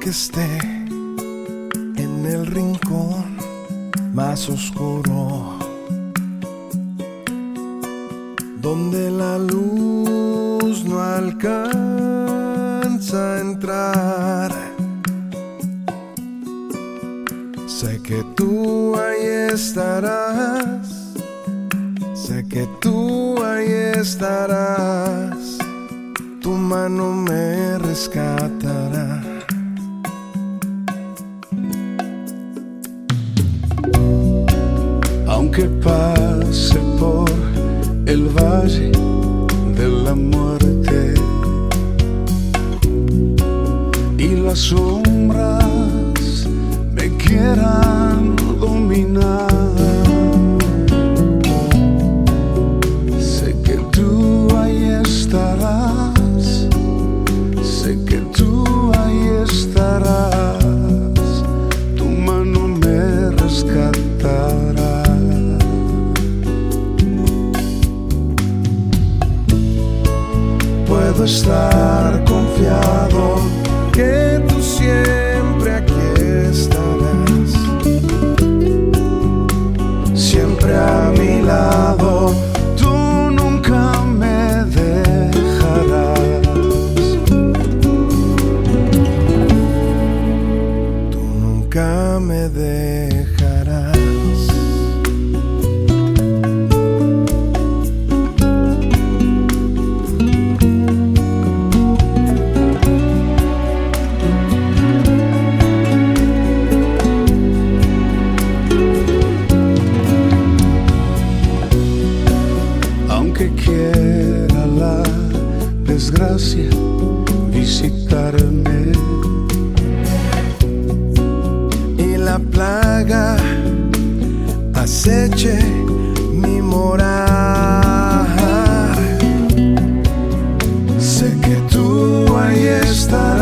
que esté en el rincón más oscuro, donde la luz no alcanza a entrar. Sé que tú ahí estarás, sé que tú ahí estarás, tu mano me rescatará. Aunque pase por el valle de la muerte. Y las sombras Puedo estar confiado aunque quiera la desgracia visitarme y la plaga aceche mi morar. Sé que tú ahí estarás,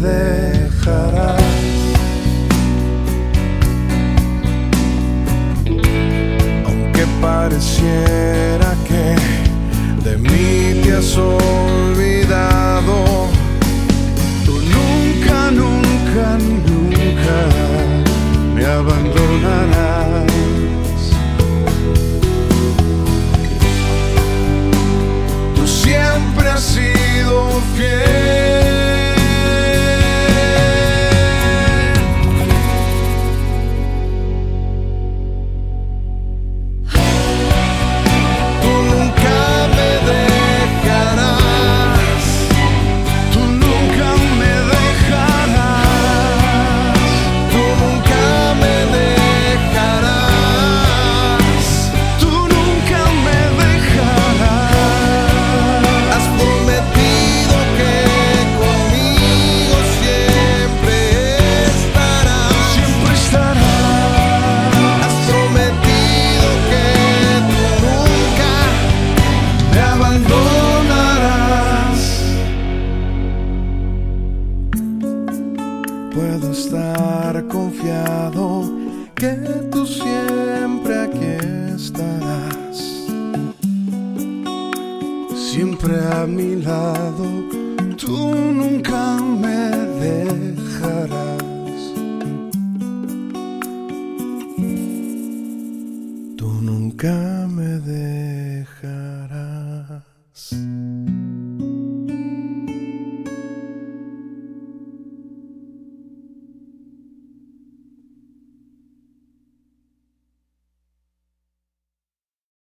dejarás. Aunque pareciera que de mí te has olvidado, tú nunca, nunca, nunca me abandonarás. Puedo estar confiado que tú siempre aquí estarás, siempre a mi lado, tú nunca me dejarás. Tú nunca me dejarás.